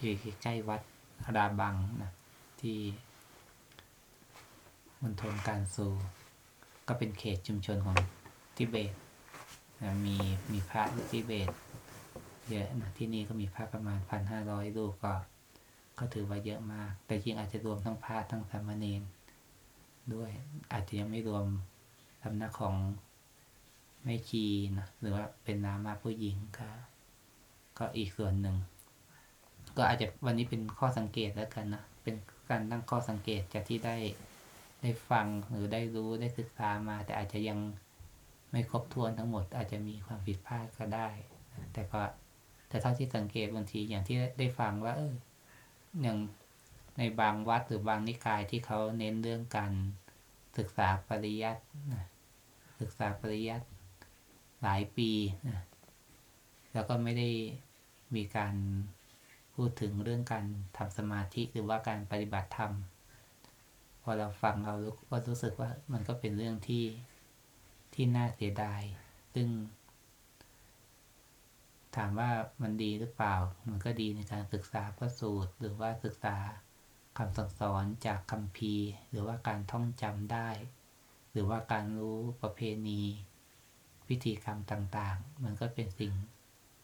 อยู่ใกล้วัดราบังนะที่มณฑลการซูก็เป็นเขตชุมชนของทิเบตนะมีมีพระทิเบต เยอะนะที่นี่ก็มีพระประมาณพันห้าร้อยรูปก็ ก็ถือว่าเยอะมาก แต่จริงอาจจะรวมทั้งพระทั้งสามเณรด้วยอาจจะยังไม่รวมสำนักของแม่ชีนะหรือว่าเป็นนามาผู้หญิงก็ก็อีกส่วนหนึ่ง ก็อาจจะวันนี้เป็นข้อสังเกตแล้วกันนะเป็นการตั้งข้อสังเกตจากที่ได้ได้ฟังหรือได้รู้ได้ศึกษามา แต่อาจจะยังไม่ครบถ้วนทั้งหมด อาจจะมีความผิดพลาดก็ได้ แต่ก็แต่เท่าที่สังเกตบางทีอย่างที่ได้ฟังว่า เอออย่างในบางวัดหรือบางนิกายที่เขาเน้นเรื่องการศึกษาปริยัติศึกษาปริยัติหลายปีนะแล้วก็ไม่ได้มีการ พูดถึงเรื่องการทำสมาธิหรือว่าการปฏิบัติธรรม พอเราฟังเราก็รู้สึกว่ามันก็เป็นเรื่องที่ที่น่าเสียดาย ซึ่ง ถามว่ามันดีหรือเปล่า มันก็ดีในการศึกษาพระสูตร หรือว่าศึกษาคำสั่งสอนจากคำพีหรือว่าการท่องจำได้ หรือว่าการรู้ประเพณี พิธีกรรมต่างๆ มันก็เป็นสิ่ง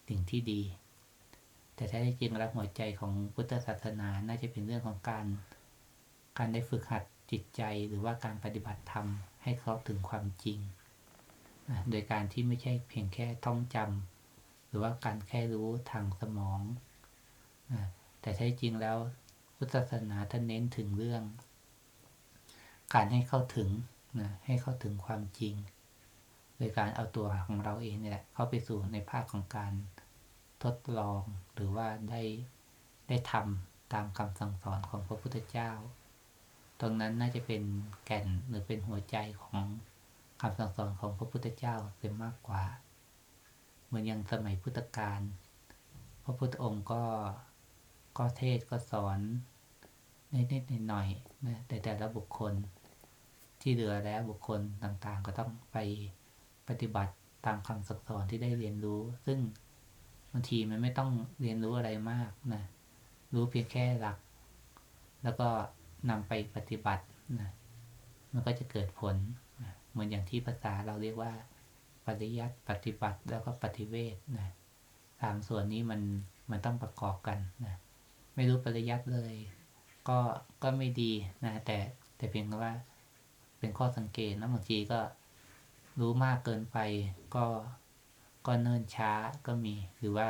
สิ่งที่ดี แต่แท้จริงแล้วหัวใจของพุทธศาสนา น่าจะเป็นเรื่องของการ การได้ฝึกหัดจิตใจหรือว่าการปฏิบัติธรรมให้เข้าถึงความจริง โดยการที่ไม่ใช่เพียงแค่ท่องจำหรือว่าการแค่รู้ทางสมอง แต่แท้จริงแล้วพุทธศาสนาท่านเน้นถึงเรื่อง การให้เข้าถึงนะให้เข้าถึงความจริง โดยการเอาตัวของเราเองเนี่แหละเข้าไปสู่ในภาคของการ ทดลองหรือว่าได้ได้ทำตามคำสั่งสอนของพระพุทธเจ้า ตรงนั้นน่าจะเป็นแก่นหรือเป็นหัวใจของคำสั่งสอนของพระพุทธเจ้าเป็นมากกว่า เหมือนอย่างสมัยพุทธกาลพระพุทธองค์ก็ก็เทศก็สอนนิดๆหน่อยๆนะแต่แต่ละบุคคลที่เหลือแล้วบุคคลต่างๆ ก็ต้องไปปฏิบัติตามคำสั่งสอนที่ได้เรียนรู้ ซึ่งางทีมันไม่ต้องเรียนรู้อะไรมากนะ รู้เพียงแค่หลัก แล้วก็นำไปปฏิบัตินะ มันก็จะเกิดผลนะเหมือนอย่างที่ภาษาเราเรียกว่า ปริยัติปฏิบัติแล้วก็ปฏิเวทนะสามส่วนนี้มันมันต้องประกอบกันนะไม่รู้ปริยัติเลย ก็ก็ไม่ดีนะ แต่แต่เพียงว่าเป็นข้อสังเกตนะบางทีก็รู้มากเกินไปก็ ก็เนิ่นช้าก็มี หรือว่า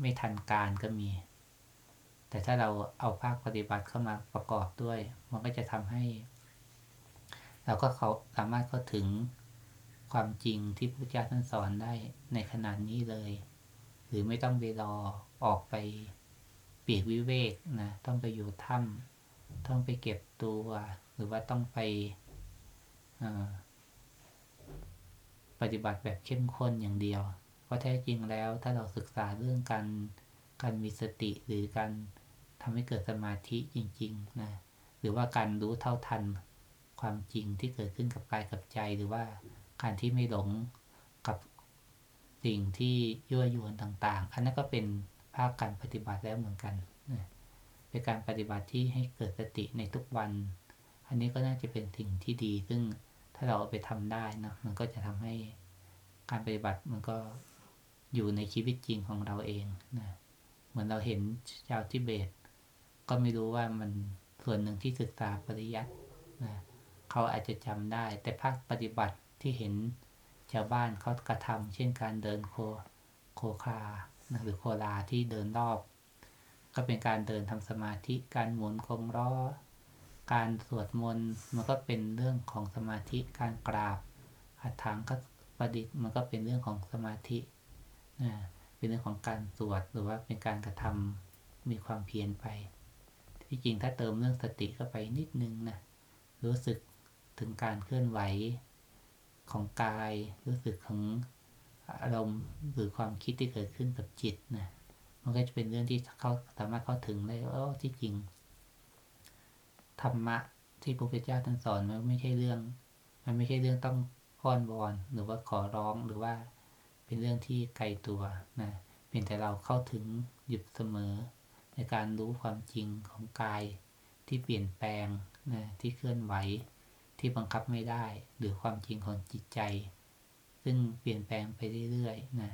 ไม่ทันการก็มี แต่ถ้าเราเอาภาคปฏิบัติเข้ามาประกอบด้วย มันก็จะทำให้ เราก็เขาสามารถเข้าถึงความจริงที่พระเจ้าท่านสอนได้ในขนาดนี้เลย หรือไม่ต้องไปรอออกไปปีกวิเวกนะต้องไปอยู่ถ้ำต้องไปเก็บตัว หรือว่าต้องไป ปฏิบัติแบบเข้มข้นอย่างเดียว เพราะแท้จริงแล้วถ้าเราศึกษาเรื่องการการมีสติหรือการทำให้เกิดสมาธิจริงๆนะหรือว่าการรู้เท่าทันความจริงที่เกิดขึ้นกับกายกับใจ หรือว่าการที่ไม่หลงกับสิ่งที่ยั่วยวนต่าง ๆ อันนั้นก็เป็นภาคการปฏิบัติแล้วเหมือนกันเป็นการปฏิบัติที่ให้เกิดสติในทุกวัน อันนี้ก็น่าจะเป็นสิ่งที่ดีซึ่ง ถ้าเราเอาไปทำได้นะมันก็จะทำให้การปฏิบัติมันก็อยู่ในชีวิตจริงของเราเองนะเหมือนเราเห็นชาวทิเบต ก็ไม่รู้ว่ามันส่วนหนึ่งที่ศึกษาปริยัตินะเขาอาจจะจำได้ แต่ภาคปฏิบัติที่เห็นชาวบ้านเขากระทำเช่นการเดินโคโคคานะหรือโคลาที่เดินรอบ ก็เป็นการเดินทำสมาธิการหมุนคงล้อ การสวดมนต์มันก็เป็นเรื่องของสมาธิการกราบหัถางก็ประดิษฐ์มันก็เป็นเรื่องของสมาธินะเป็นเรื่องของการสวดหรือว่าเป็นการกระทำมีความเพียรไปที่จริงถ้าเติมเรื่องสติเข้าไปนิดนึงนะรู้สึกถึงการเคลื่อนไหวของกาย รู้สึกของอารมณ์หรือความคิดที่เกิดขึ้นกับจิตนะมันก็จะเป็นเรื่องที่เขาสามารถเข้าถึงได้ว่าที่จริง ธรรมะที่พระพุทธเจ้าท่านสอนมันไม่ใช่เรื่อง มันไม่ใช่เรื่องต้องพ้อนวอนหรือว่าขอร้องหรือว่าเป็นเรื่องที่ไกลตัวนะเพียงแต่เราเข้าถึงหยุดเสมอ ในการรู้ความจริงของกายที่เปลี่ยนแปลงนะที่เคลื่อนไหวที่บังคับไม่ได้ หรือความจริงของจิตใจ ซึ่งเปลี่ยนแปลงไปเรื่อยๆนะ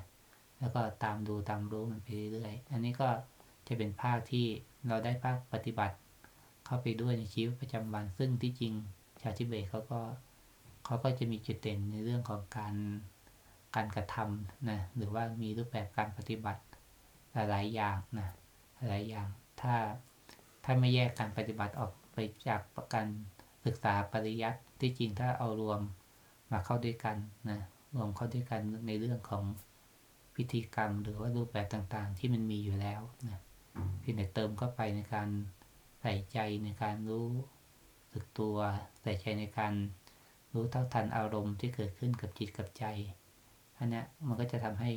แล้วก็ตามดูตามรู้มันไปเรื่อยๆ อันนี้ก็จะเป็นภาคที่เราได้ภาคปฏิบัติ เข้าไปด้วยในชีวิตประจำวัน ซึ่งที่จริงชาวทิเบตเขาก็เขาก็จะมีจุดเด่นในเรื่องของการการกระทำนะหรือว่ามีรูปแบบการปฏิบัติหลายอย่างนะหลายอย่าง ถ้าถ้าไม่แยกการปฏิบัติออกไปจากการศึกษาปริยัติที่จริงถ้าเอารวมมาเข้าด้วยกันนะรวมเข้าด้วยกันในเรื่องของพิธีกรรม หรือว่ารูปแบบต่างๆ ที่มันมีอยู่แล้วนะเพียงแต่เติมเข้าไปในการ ใส่ใจในการรู้สึกตัว ใส่ใจในการรู้เท่าทันอารมณ์ที่เกิดขึ้นกับจิตกับใจอันนี้มันก็จะทำให้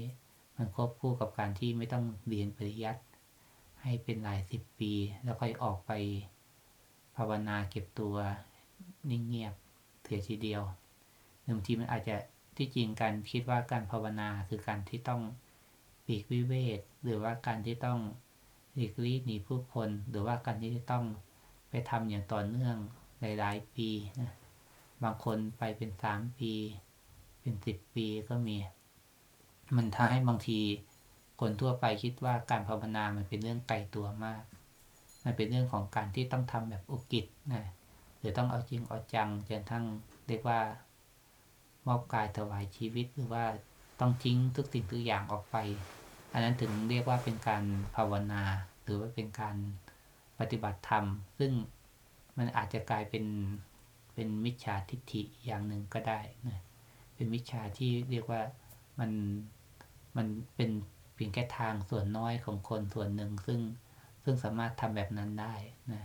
มันควบคู่กับการที่ไม่ต้องเรียนปริยัติให้เป็นหลายสิบปี แล้วค่อยออกไปภาวนาเก็บตัวนิ่งเงียบเสียทีเดียวบางทีมันอาจจะที่จริงการคิดว่าการภาวนาคือการที่ต้องปีกวิเวกหรือว่าการที่ต้อง หลีกลี่หนีผู้คน หรือว่าการที่จะต้องไปทำอย่างต่อเนื่องหลายๆปีนะบางคนไปเป็นสามปี เป็นสิบปีก็มี มันทำให้บางทีคนทั่วไปคิดว่าการภาวนามันเป็นเรื่องไกลตัวมาก มันเป็นเรื่องของการที่ต้องทำแบบอุกิจนะหรือต้องเอาจริงเอาจังจนทั้งเรียกว่ามอบกายถวายชีวิตหรือว่าต้องทิ้งทุกสิ่งทุกอย่างออกไป อันนั้นถึงเรียกว่าเป็นการภาวนา หรือว่าเป็นการปฏิบัติธรรม ซึ่งมันอาจจะกลายเป็นเป็นมิจฉาทิฏฐิอย่างหนึ่งก็ได้นะเป็นมิจฉาที่เรียกว่ามันมันเป็นเพียงแค่ทางส่วนน้อยของคนส่วนหนึ่ง ซึ่งซึ่งสามารถทำแบบนั้นได้นะ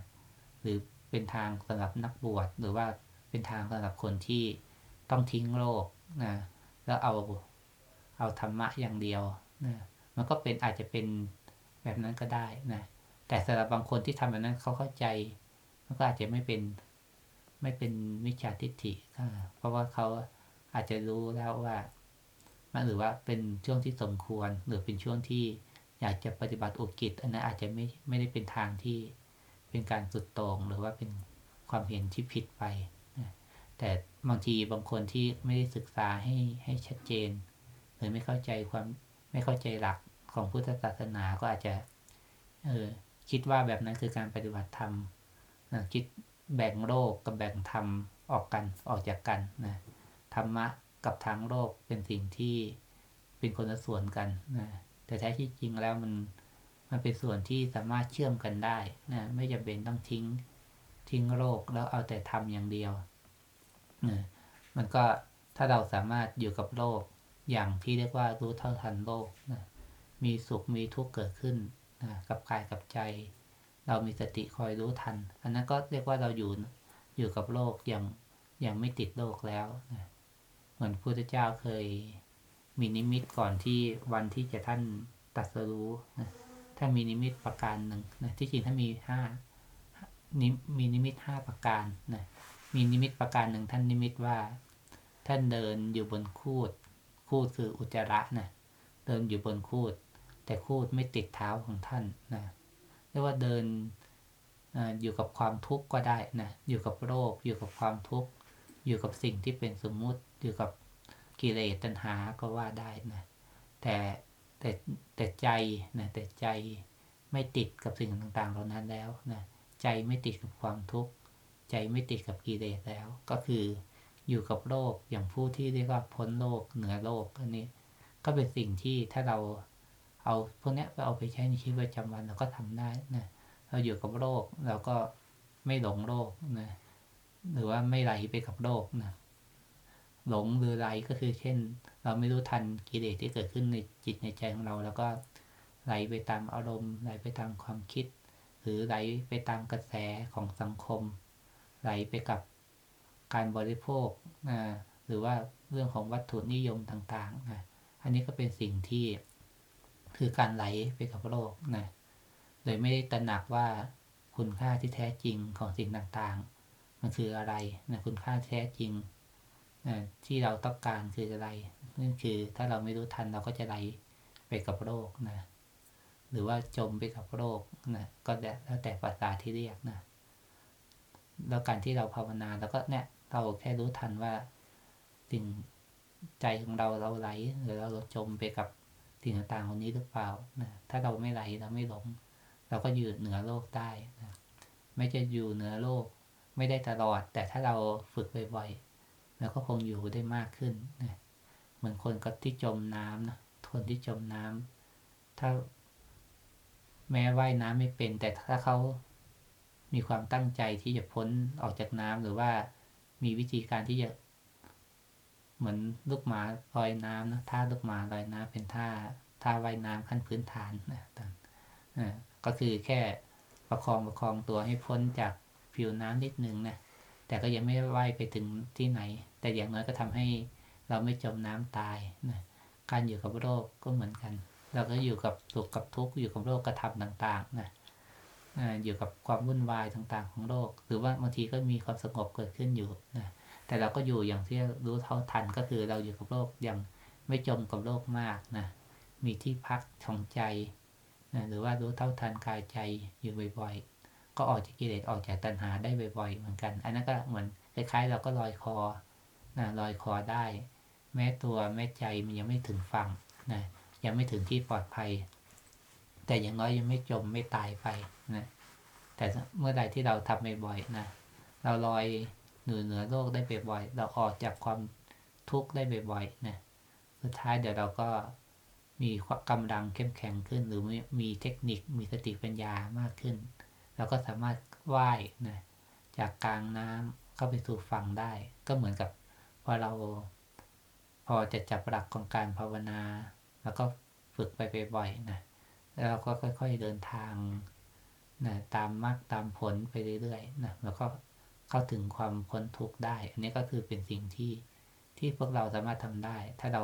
หรือเป็นทางสำหรับนักบวชหรือว่าเป็นทางสำหรับคนที่ต้องทิ้งโลกนะแล้วเอาเอาธรรมะอย่างเดียวนะ มันก็เป็นอาจจะเป็นแบบนั้นก็ได้นะแต่สำหรับบางคนที่ทำแบบนั้นเขาเข้าใจ มันก็อาจจะไม่เป็นไม่เป็นมิจฉาทิฏฐิเพราะว่าเขาอาจจะรู้แล้วว่า มันหรือว่าเป็นช่วงที่สมควร หรือเป็นช่วงที่อยากจะปฏิบัติอุกิจอันนั้นอาจจะไม่ไม่ได้เป็นทางที่เป็นการสุดตรงหรือว่าเป็นความเห็นที่ผิดไปแต่บางทีบางคนที่ไม่ได้ศึกษาให้ให้ชัดเจน หรือไม่เข้าใจความไม่เข้าใจหลัก ของพุทธศาสนาก็อาจจะเออคิดว่าแบบนั้นคือการปฏิบัติธรรมนะคิดแบ่งโลกกับแบ่งธรรมออกกันออกจากกันนะธรรมะกับทางโลกเป็นสิ่งที่เป็นคนละส่วนกันนะแต่แท้ที่จริงแล้วมันมันเป็นส่วนที่สามารถเชื่อมกันได้นะไม่จำเป็นต้องทิ้งทิ้งโลกแล้วเอาแต่ทำอย่างเดียวนะมันก็ถ้าเราสามารถอยู่กับโลกอย่างที่เรียกว่ารู้เท่าทันโลกนะ มีสุขมีทุกข์เกิดขึ้นนะกับกายกับใจ เรามีสติคอยรู้ทัน อันนั้นก็เรียกว่าเราอยู่อยู่กับโลกอย่างย่างไม่ติดโลกแล้วนะเหมือนพระพุทธเจ้าเคยมีนิมิตก่อนที่วันที่จะท่านตัดสรู้นะถ้ามีนิมิตประการหนึ่งนะที่จริงถ้ามีห้ามีนิมิตห้าประการนะมีนิมิตประการหนึ่งท่านนิมิตว่า ท่านเดินอยู่บนคูด คูดคืออุจจาระนะเดินอยู่บนคูด แต่คูดไม่ติดเท้าของท่านนะเรียกว่าเดินอยู่กับความทุกข์ก็ได้นะอยู่กับโรค อยู่กับความทุกข์ อยู่กับสิ่งที่เป็นสมมุติ อยู่กับกิเลสตัณหาก็ว่าได้นะแต่แต่แต่ใจนะแต่ใจไม่ติดกับสิ่งต่างๆเหล่านั้นแล้วนะใจไม่ติดกับความทุกข์ ใจไม่ติดกับกิเลสแล้ว ก็คืออยู่กับโลกอย่างผู้ที่เรียกว่าพ้นโลกเหนือโลกอันนี้ ก็เป็นสิ่งที่ถ้าเรา เอาพวกนี้ไปเอาไปใช้ในชีวิตประจำวันเราก็ทำได้นะเราอยู่กับโลกเราก็ไม่หลงโลกนะหรือว่าไม่ไหลไปกับโลกนะหลงหรือไหลก็คือเช่น เราไม่รู้ทันกิเลสที่เกิดขึ้นในจิตในใจของเรา แล้วก็ไหลไปตามอารมณ์ไหลไปตามความคิด หรือไหลไปตามกระแสของสังคม ไหลไปกับการบริโภคนะหรือว่าเรื่องของวัตถุนิยมต่างๆนะอันนี้ก็เป็นสิ่งที่ คือการไหลไปกับโลกนะ โดยไม่ได้ตระหนักว่าคุณค่าที่แท้จริงของสิ่งต่างๆ มันคืออะไรนะคุณค่าแท้จริงนะที่เราต้องการคืออะไรนั่นคือถ้าเราไม่รู้ทันเราก็จะไหลไปกับโลกนะ หรือว่าจมไปกับโลกนะก็แล้วแต่ภาษาที่เรียกนะ แล้วการที่เราภาวนาแล้วก็เนี่ยเราแค่รู้ทันว่าสิ่งใจของเราเราไหลหรือเราจมไปกับ สิ่งต่างๆเหล่านี้หรือเปล่านะถ้าเราไม่ไหลเราไม่หลง เราก็อยู่เหนือโลกได้นะไม่จะอยู่เหนือโลก ไม่ได้ตลอด แต่ถ้าเราฝึกบ่อยๆเราก็คงอยู่ได้มากขึ้นนะเหมือนคนก็ที่จมน้ำนะคนที่จมน้ำถ้าแม้ว่ายน้ำไม่เป็น แต่ถ้าเขามีความตั้งใจที่จะพ้นออกจากน้ำหรือว่ามีวิธีการที่จะ เหมือนลูกหมาลอยน้ำนะท่าลูกหมาลอยน้ำเป็นท่าท่าว่ายน้ำขั้นพื้นฐานนะต่างก็คือแค่ประคองประคองตัวให้พ้นจากผิวน้ำนิดนึงนะแต่ก็ยังไม่ว่ายไปถึงที่ไหน แต่อย่างน้อยก็ทำให้เราไม่จมน้ำตายนะการอยู่กับโรคก็เหมือนกัน เราก็อยู่กับสุขกับทุกข์อยู่กับโรคกระทำต่างๆนะอยู่กับความวุ่นวายต่างๆ ของโลก หรือว่าบางทีก็มีความสงบเกิดขึ้นอยู่นะ แต่เราก็อยู่อย่างที่รู้เท่าทันก็คือเราอยู่กับโลกย่างไม่จมกับโลกมากนะมีที่พักของใจนะหรือว่ารู้เท่าทันกายใจอยู่บ่อยๆ ก็ออกจากกิเลสออกจากตัณหาได้บ่อยๆ เหมือนกัน อันนั้นก็เหมือนคล้ายๆ เราก็ลอยคอนะลอยคอได้ แม้ตัวแม้ใจมันยังไม่ถึงฝั่งนะยังไม่ถึงที่ปลอดภัย แต่อย่างน้อยยังไม่จมไม่ตายไปนะแต่เมื่อใดที่เราทำบ่อยๆนะเราลอย นือเหนือโลกได้บ่อยๆเราออกจากความทุกข์ได้บ่อยๆนะสุดท้ายเดี๋ยวเราก็มีกำลังเข้มแข็งขึ้น หรือมีเทคนิคมีสติปัญญามากขึ้น เราก็สามารถว่ายนะจากกลางน้ำเข้าไปสู่ฝั่งได้ ก็เหมือนกับพอเราพอจะจับหลักของการภาวนา แล้วก็ฝึกไปบ่อยๆนะแล้วเราก็ค่อย ๆเดินทางนะตามมรรคตามผลไปเรื่อยๆนะแล้วก็ เข้าถึงความพ้นทุกข์ได้ อันนี้ก็คือเป็นสิ่งที่ที่พวกเราสามารถทำได้ ถ้าเรา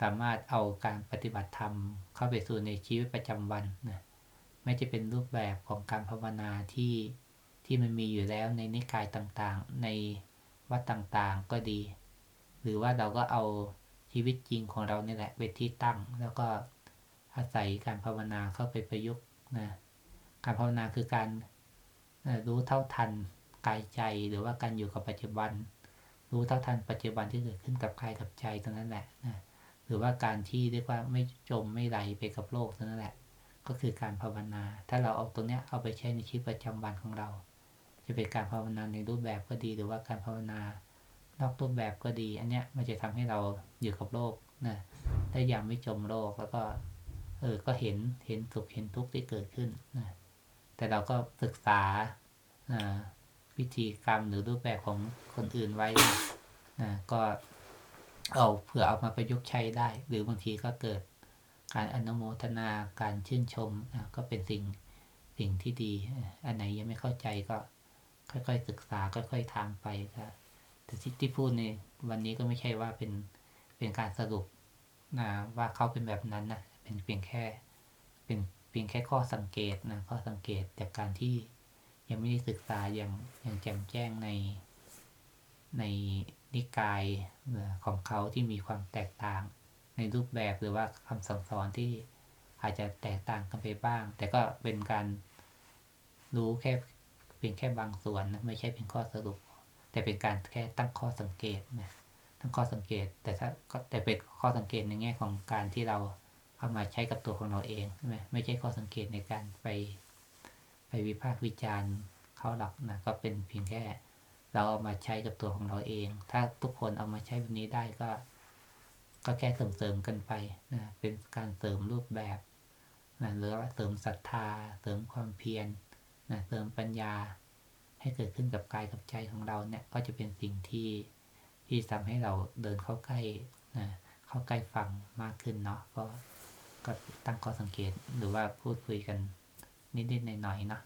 สามารถเอาการปฏิบัติธรรม เข้าไปสู่ในชีวิตประจำวันนะไม่จะเป็นรูปแบบของการภาวนาที่ที่มันมีอยู่แล้วในนิกายต่างๆ ในวัดต่างๆก็ดี หรือว่าเราก็เอาชีวิตจริงของเราเนี่ยแหละเป็นที่ตั้ง แล้วก็อาศัยการภาวนาเข้าไปประยุกต์นะการภาวนาคือการรู้เท่าทัน กายใจหรือว่าการอยู่กับปัจจุบัน รู้เท่าทันปัจจุบันที่เกิดขึ้นกับกายกับใจตรงนั้นแหละนะหรือว่าการที่เรียกว่าไม่จมไม่ไหลไปกับโลกตรงนั้นแหละ ก็คือการภาวนา ถ้าเราเอาตรงเนี้ยเอาไปใช้ในชีวิตประจำวันของเรา จะเป็นการภาวนาในรูปแบบก็ดี หรือว่าการภาวนานอกรูปแบบก็ดี อันเนี้ยมันจะทำให้เราอยู่กับโลกนะได้อย่างไม่จมโลกแล้วก็เออ ก็เห็น เห็นสุข เห็นทุกข์ที่เกิดขึ้นนะแต่เราก็ศึกษา วิธีกรรมหรือรูปแบบของคนอื่นไว้นะก็เอาเผื่อเอามาประยุกต์ใช้ได้ หรือบางทีก็เกิดการอนุโมทนาการชื่นชมนะก็เป็นสิ่งสิ่งที่ดี อันไหนยังไม่เข้าใจก็ค่อยๆศึกษาค่อยๆทำไปก็แต่ที่ที่พูดในวันนี้ก็ไม่ใช่ว่าเป็นเป็นการสรุปนะว่าเขาเป็นแบบนั้นนะเป็นเพียงแค่เป็นเพียงแค่ข้อสังเกตนะข้อสังเกตจากการที่ ยังไม่ได้ศึกษาอย่างอย่างแจ่มแจ้งในในนิกายของเขาที่มีความแตกต่างในรูปแบบหรือว่าคำสั่งสอนที่อาจจะแตกต่างกันไปบ้าง แต่ก็เป็นการรู้แค่เพียงแค่บางส่วนนะไม่ใช่เป็นข้อสรุป แต่เป็นการแค่ตั้งข้อสังเกตนะตั้งข้อสังเกต แต่ถ้าก็แต่เป็นข้อสังเกตในแง่ของการที่เราเอามาใช้กับตัวของเราเองใช่ไหมไม่ใช่ข้อสังเกตในการไป ไปวิพากษ์วิจารณ์เขาหรอกนะก็เป็นเพียงแค่เราเอามาใช้กับตัวของเราเอง ถ้าทุกคนเอามาใช้แบบนี้ได้ก็ ก็แค่เสริมๆกันไปนะเป็นการเสริมรูปแบบนะหรือว่าเสริมศรัทธา เสริมความเพียรนะเสริมปัญญา ให้เกิดขึ้นกับกายกับใจของเราเนี่ย ก็จะเป็นสิ่งที่ที่ทำให้เราเดินเข้าใกล้นะเข้าใกล้ฟังมากขึ้นเนาะก็ก็ตั้งข้อสังเกตหรือว่าพูดคุยกัน นิดๆหน่อยๆเนาะ